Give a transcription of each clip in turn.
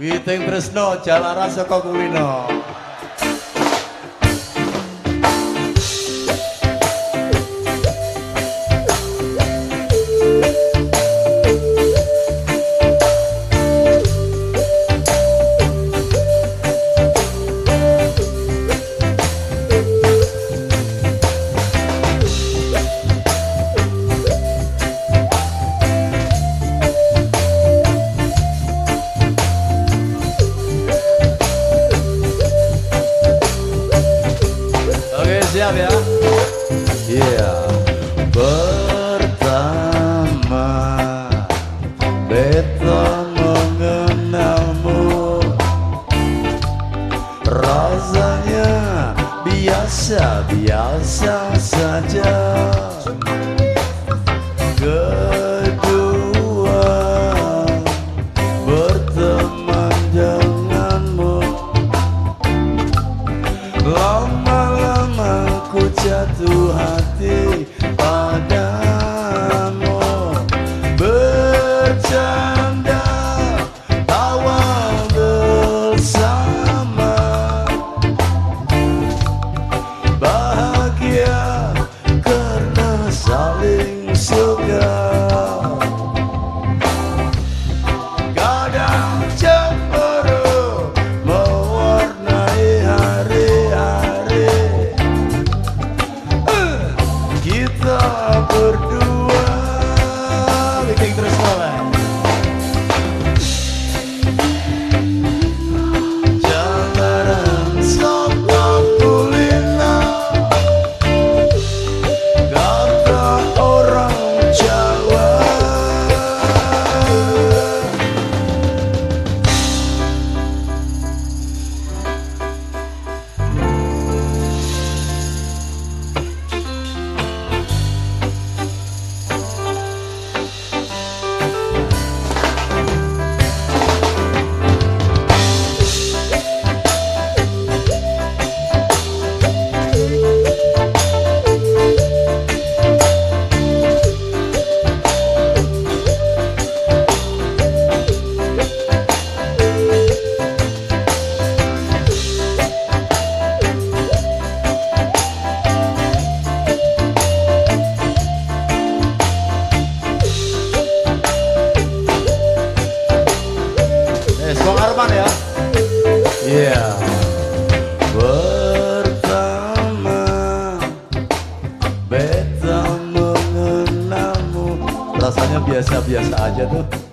Witing Tresno Jalaran saka Kulino. Saja. Kedua berteman denganmu Lama-lama ku jatuh hati rasanya biasa-biasa aja tuh.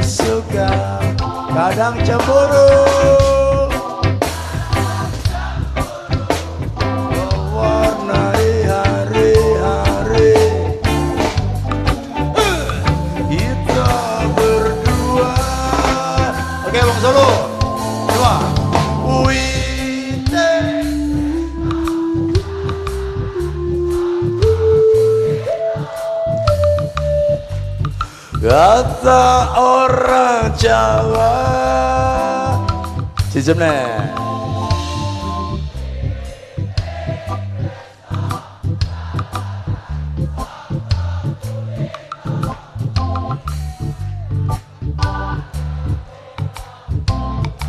Suka Kadang cemburu kata orang Jawa nih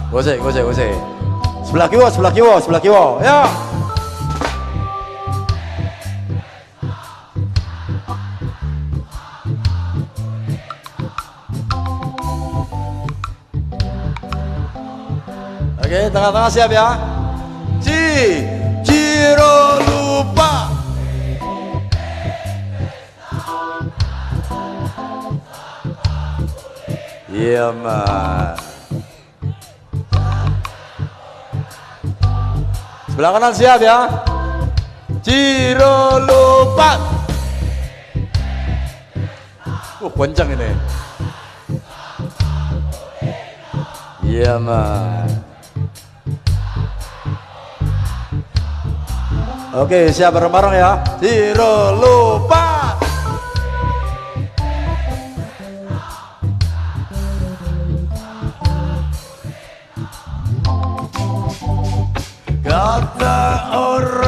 Gosek, gosek, gosek. Sebelah kiwa, sebelah kiwa, sebelah kiwa. Ya. Oke, tengah-tengah siap ya. Ci, Ciro lupa. Iya, Mas. Sebelah kanan siap ya. Ciro lupa. kenceng ini. Iya mas. Oke siap bareng-bareng ya. Zero lupa. Kata orang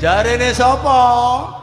Jarene sapa?